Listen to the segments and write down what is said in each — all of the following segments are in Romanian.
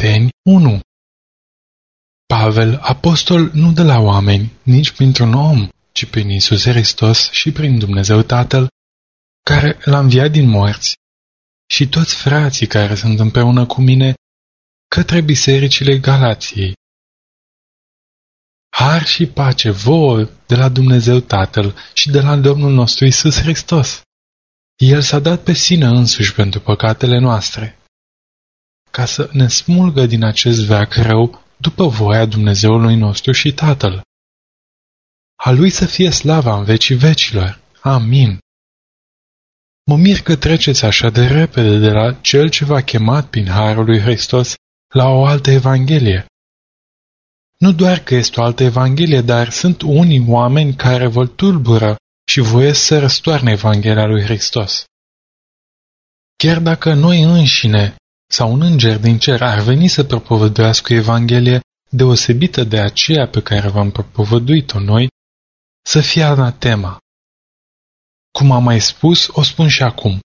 Galateni 1 Pavel, apostol nu de la oameni, nici printr-un om, ci prin Isus Hristos și prin Dumnezeu Tatăl, care l-a înviat din morți, și toți frații care sunt împreună cu mine către bisericile Galației. Har și pace vouă de la Dumnezeu Tatăl și de la Domnul nostru Isus Hristos. El s-a dat pe sine însuși pentru păcatele noastre ca să ne smulgă din acest veac rău după voia Dumnezeului nostru și Tatăl. A Lui să fie slava în vecii vecilor. Amin. Mă mir că treceți așa de repede de la Cel ce v-a chemat prin Harul lui Hristos la o altă Evanghelie. Nu doar că este o altă Evanghelie, dar sunt unii oameni care vă tulbură și voiesc să răstoarne Evanghelia lui Hristos. Chiar dacă noi înșine sau un înger din cer ar veni să propovăduiască o Evanghelie deosebită de aceea pe care v-am propovăduit-o noi, să fie anatema. Cum am mai spus, o spun și acum.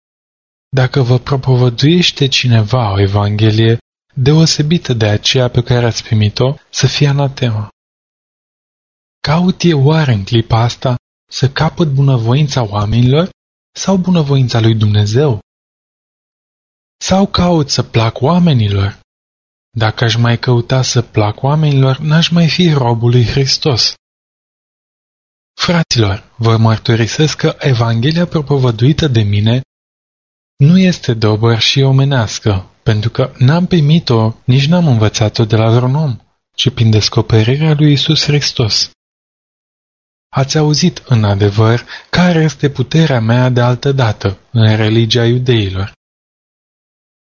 Dacă vă propovăduiește cineva o Evanghelie deosebită de aceea pe care ați primit-o, să fie anatema. Caut eu oare în clipa asta să capăt bunăvoința oamenilor sau bunăvoința lui Dumnezeu? Sau caut să plac oamenilor? Dacă aș mai căuta să plac oamenilor, n-aș mai fi robul lui Hristos. Fraților, vă mărturisesc că Evanghelia propovăduită de mine nu este de și omenească, pentru că n-am primit-o, nici n-am învățat-o de la vreun om, ci prin descoperirea lui Isus Hristos. Ați auzit, în adevăr, care este puterea mea de altă dată în religia iudeilor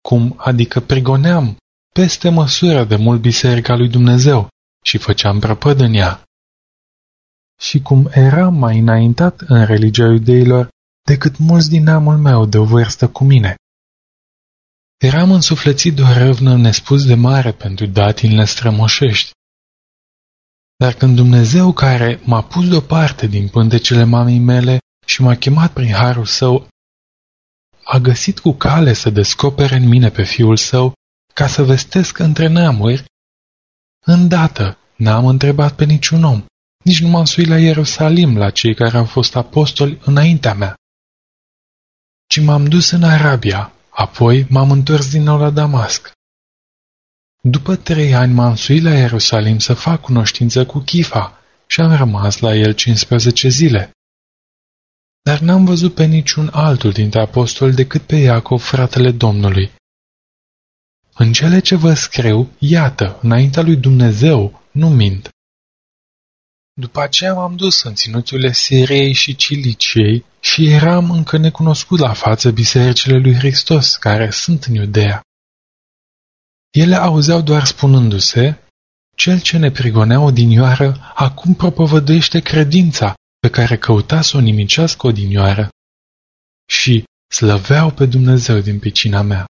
cum adică prigoneam peste măsură de mult biserica lui Dumnezeu și făceam prăpăd în ea. Și cum eram mai înaintat în religia iudeilor decât mulți din neamul meu de o vârstă cu mine. Eram însuflețit de o râvnă nespus de mare pentru datinile strămoșești. Dar când Dumnezeu care m-a pus deoparte din pântecele mamei mele și m-a chemat prin harul său a găsit cu cale să descopere în mine pe fiul său ca să vestesc între neamuri? Îndată n-am întrebat pe niciun om, nici nu m-am suit la Ierusalim la cei care au fost apostoli înaintea mea, ci m-am dus în Arabia, apoi m-am întors din nou la Damasc. După trei ani m-am suit la Ierusalim să fac cunoștință cu Chifa și am rămas la el 15 zile. Dar n-am văzut pe niciun altul dintre apostoli decât pe Iacov, fratele Domnului. În cele ce vă scriu, iată, înaintea lui Dumnezeu, nu mint. După aceea m-am dus în ținuturile Siriei și Ciliciei și eram încă necunoscut la față bisericile lui Hristos, care sunt în Iudea. Ele auzeau doar spunându-se, cel ce ne prigonea odinioară acum propovăduiește credința pe care căuta să o nimicească odinioară și slăveau pe Dumnezeu din picina mea.